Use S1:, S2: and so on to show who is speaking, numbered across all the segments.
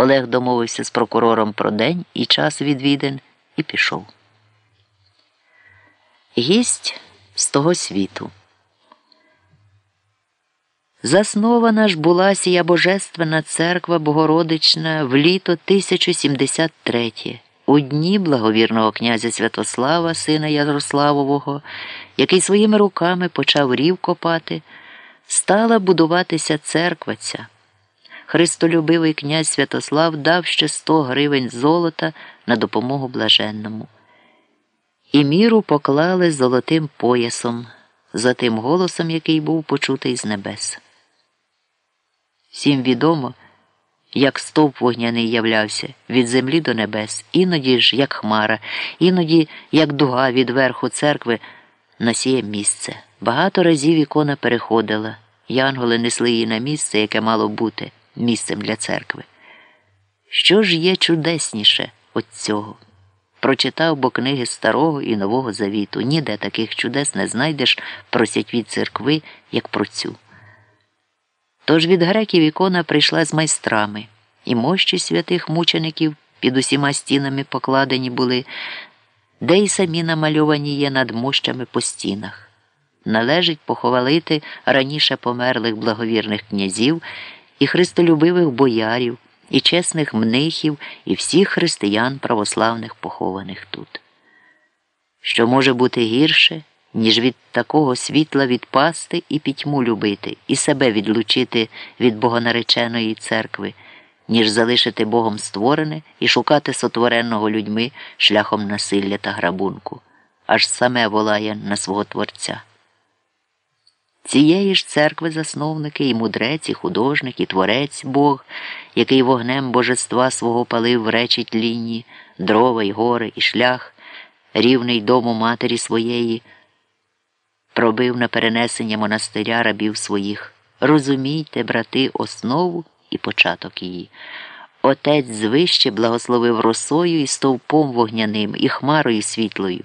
S1: Олег домовився з прокурором про день і час відвідин і пішов. Гість з того світу. Заснована ж була сія Божественна церква Богородична в літо 1073 у дні благовірного князя Святослава, сина Ярославового, який своїми руками почав рів копати, стала будуватися церква ця. Христолюбивий князь Святослав дав ще 100 гривень золота на допомогу блаженному. І міру поклали золотим поясом, за тим голосом, який був почутий з небес. Всім відомо, як стовп вогняний являвся від землі до небес, іноді ж як хмара, іноді як дуга від верху церкви на сіє місце. Багато разів ікона переходила, янголи несли її на місце, яке мало бути місцем для церкви. Що ж є чудесніше от цього? Прочитав бо книги Старого і Нового Завіту. Ніде таких чудес не знайдеш про святві церкви, як про цю. Тож від греків ікона прийшла з майстрами, і мощі святих мучеників під усіма стінами покладені були, де й самі намальовані є над мощами по стінах. Належить похвалити раніше померлих благовірних князів і христолюбивих боярів, і чесних мнихів, і всіх християн православних похованих тут. Що може бути гірше? ніж від такого світла відпасти і пітьму любити, і себе відлучити від богонареченої церкви, ніж залишити Богом створене і шукати сотвореного людьми шляхом насилля та грабунку, аж саме волає на свого Творця. Цієї ж церкви засновники і мудрець, і художник, і творець Бог, який вогнем божества свого палив в речі тлінні, дрова й гори, і шлях, рівний дому матері своєї пробив на перенесення монастиря рабів своїх. Розумійте, брати, основу і початок її. Отець звище благословив росою і стовпом вогняним, і хмарою світлою.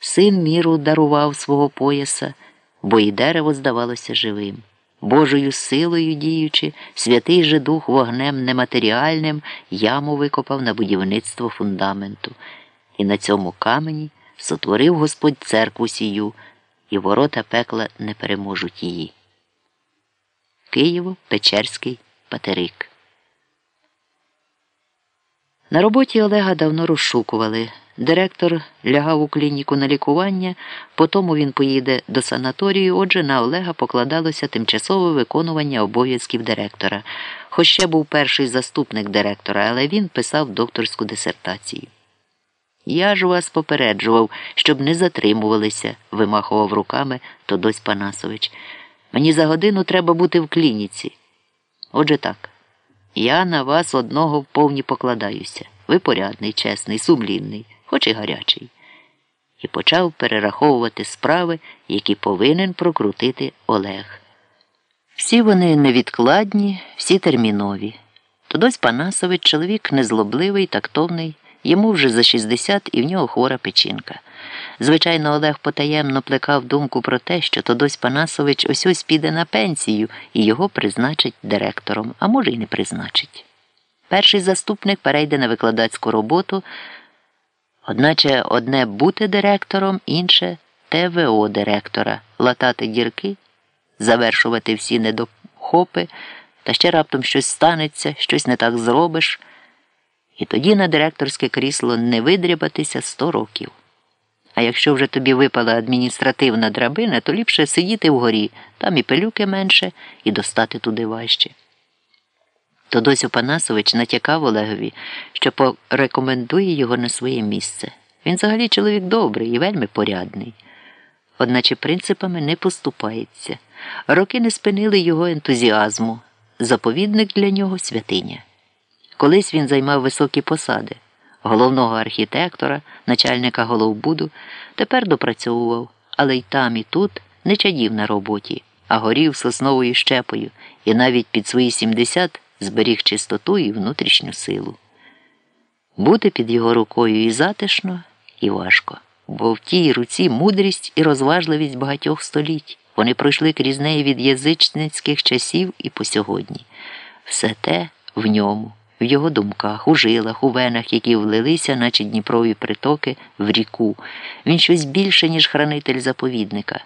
S1: Син міру дарував свого пояса, бо і дерево здавалося живим. Божою силою діючи, святий же дух вогнем нематеріальним яму викопав на будівництво фундаменту, і на цьому камені сотворив Господь церкву сію і ворота пекла не переможуть її. Києво Печерський Патерик. На роботі Олега давно розшукували. Директор лягав у клініку на лікування, потому він поїде до санаторію. Отже, на Олега покладалося тимчасове виконування обов'язків директора. Хоч ще був перший заступник директора, але він писав докторську дисертацію. Я ж вас попереджував, щоб не затримувалися, вимахував руками Тодось Панасович. Мені за годину треба бути в клініці. Отже так, я на вас одного вповні покладаюся. Ви порядний, чесний, сумлінний, хоч і гарячий. І почав перераховувати справи, які повинен прокрутити Олег. Всі вони невідкладні, всі термінові. Тодось Панасович чоловік незлобливий, тактовний. Йому вже за 60 і в нього хвора печінка. Звичайно, Олег потаємно плекав думку про те, що Тодось Панасович ось ось піде на пенсію і його призначить директором, а може, й не призначить. Перший заступник перейде на викладацьку роботу, одначе одне бути директором, інше ТВО директора, латати дірки, завершувати всі недохопи, та ще раптом щось станеться, щось не так зробиш. І тоді на директорське крісло не видрібатися сто років. А якщо вже тобі випала адміністративна драбина, то ліпше сидіти вгорі, там і пилюки менше, і достати туди важче. Тодосю Панасович натякав Олегові, що порекомендує його на своє місце. Він взагалі чоловік добрий і вельми порядний. Одначе принципами не поступається. Роки не спинили його ентузіазму. Заповідник для нього святиня. Колись він займав високі посади головного архітектора, начальника головбуду, тепер допрацьовував, але й там, і тут не чадів на роботі, а горів сосновою щепою і навіть під свої 70 зберіг чистоту і внутрішню силу. Бути під його рукою і затишно, і важко, бо в тій руці мудрість і розважливість багатьох століть. Вони пройшли крізь неї від язичницьких часів і по сьогодні. Все те в ньому в його думках, у жилах, у венах, які влилися, наче Дніпрові притоки, в ріку. Він щось більше, ніж хранитель заповідника.